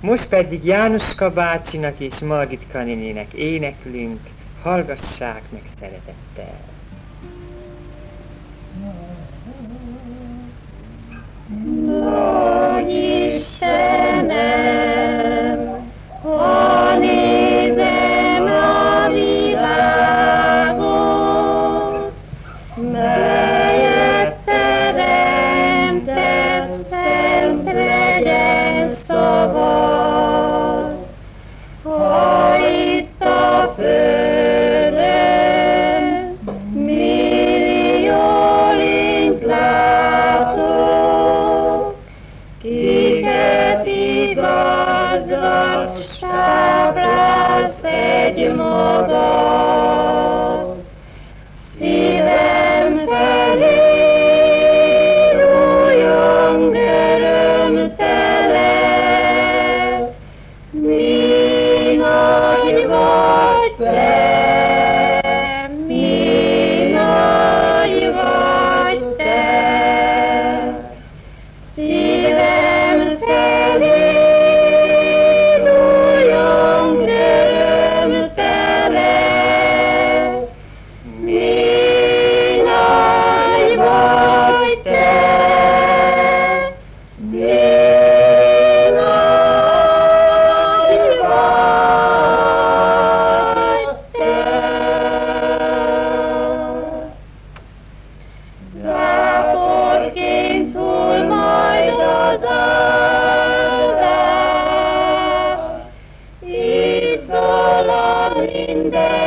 Most pedig Jánoska bácsinak és Margit Kaninének éneklünk, hallgassák meg szeretettel. Nagy nossa praça de modo Záporként hull majd az áldás, így szalad minden.